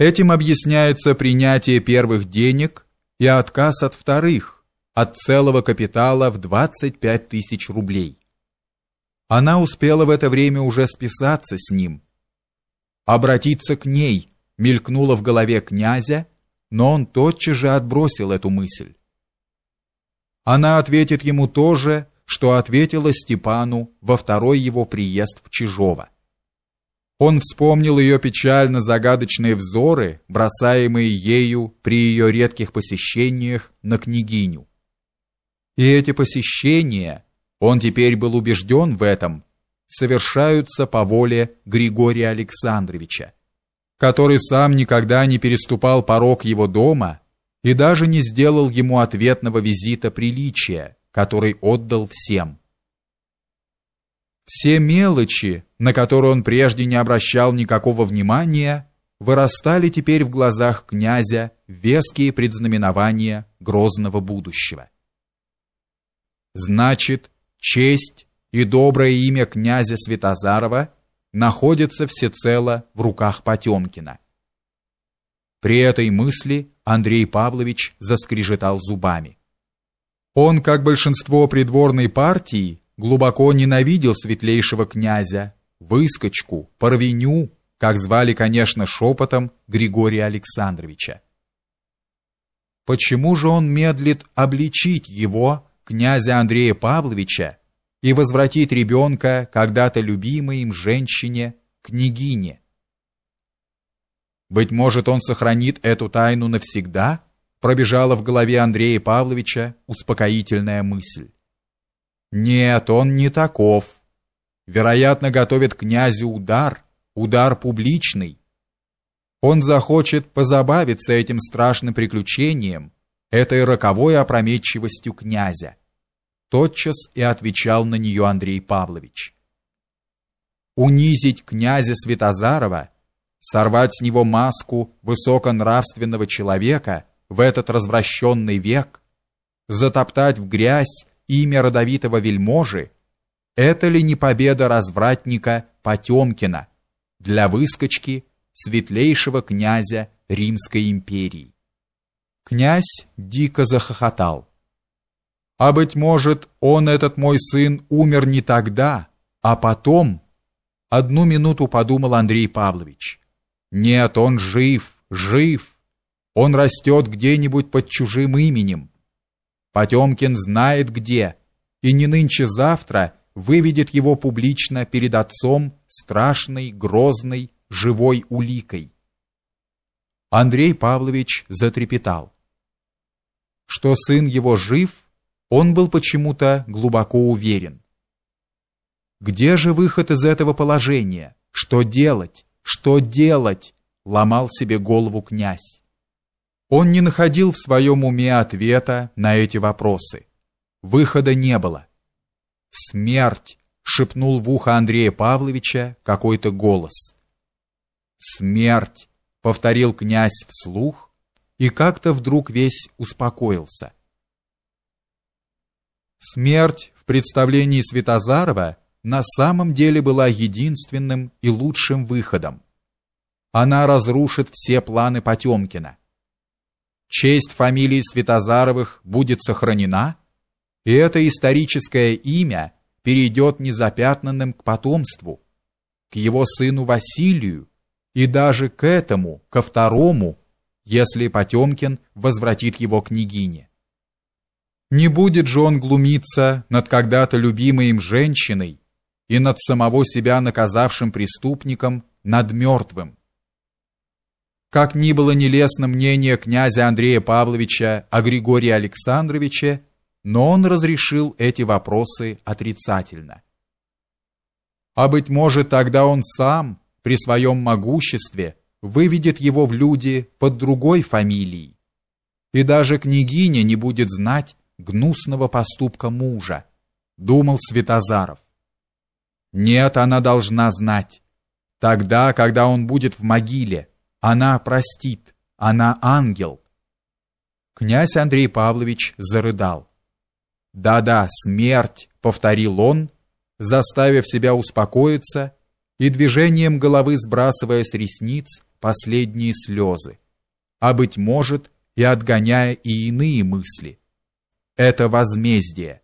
Этим объясняется принятие первых денег и отказ от вторых, от целого капитала в 25 тысяч рублей. Она успела в это время уже списаться с ним. Обратиться к ней мелькнуло в голове князя, но он тотчас же отбросил эту мысль. Она ответит ему то же, что ответила Степану во второй его приезд в Чижово. Он вспомнил ее печально загадочные взоры, бросаемые ею при ее редких посещениях на княгиню. И эти посещения, он теперь был убежден в этом, совершаются по воле Григория Александровича, который сам никогда не переступал порог его дома и даже не сделал ему ответного визита приличия, который отдал всем. Все мелочи, на которые он прежде не обращал никакого внимания, вырастали теперь в глазах князя веские предзнаменования грозного будущего. Значит, честь и доброе имя князя Святозарова находятся всецело в руках Потемкина. При этой мысли Андрей Павлович заскрежетал зубами. Он, как большинство придворной партии, глубоко ненавидел светлейшего князя, выскочку, порвеню, как звали, конечно, шепотом Григория Александровича. Почему же он медлит обличить его, князя Андрея Павловича, и возвратить ребенка, когда-то любимой им женщине, княгине? Быть может, он сохранит эту тайну навсегда? Пробежала в голове Андрея Павловича успокоительная мысль. Нет, он не таков. Вероятно, готовит князю удар, удар публичный. Он захочет позабавиться этим страшным приключением, этой роковой опрометчивостью князя. Тотчас и отвечал на нее Андрей Павлович. Унизить князя Святозарова, сорвать с него маску высоконравственного человека в этот развращенный век, затоптать в грязь имя родовитого вельможи, это ли не победа развратника Потемкина для выскочки светлейшего князя Римской империи? Князь дико захохотал. А быть может, он, этот мой сын, умер не тогда, а потом? Одну минуту подумал Андрей Павлович. Нет, он жив, жив. Он растет где-нибудь под чужим именем. Потемкин знает где, и не нынче-завтра выведет его публично перед отцом страшной, грозной, живой уликой. Андрей Павлович затрепетал. Что сын его жив, он был почему-то глубоко уверен. Где же выход из этого положения? Что делать? Что делать? Ломал себе голову князь. Он не находил в своем уме ответа на эти вопросы. Выхода не было. «Смерть!» — шепнул в ухо Андрея Павловича какой-то голос. «Смерть!» — повторил князь вслух и как-то вдруг весь успокоился. Смерть в представлении Святозарова на самом деле была единственным и лучшим выходом. Она разрушит все планы Потемкина честь фамилии Святозаровых будет сохранена, и это историческое имя перейдет незапятнанным к потомству, к его сыну Василию и даже к этому, ко второму, если Потемкин возвратит его княгине. Не будет же он глумиться над когда-то любимой им женщиной и над самого себя наказавшим преступником, над мертвым. Как ни было нелестно мнение князя Андрея Павловича о Григории Александровиче, но он разрешил эти вопросы отрицательно. А быть может, тогда он сам, при своем могуществе, выведет его в люди под другой фамилией. И даже княгиня не будет знать гнусного поступка мужа, думал Святозаров. Нет, она должна знать. Тогда, когда он будет в могиле, она простит, она ангел. Князь Андрей Павлович зарыдал. Да-да, смерть, повторил он, заставив себя успокоиться и движением головы сбрасывая с ресниц последние слезы, а быть может и отгоняя и иные мысли. Это возмездие,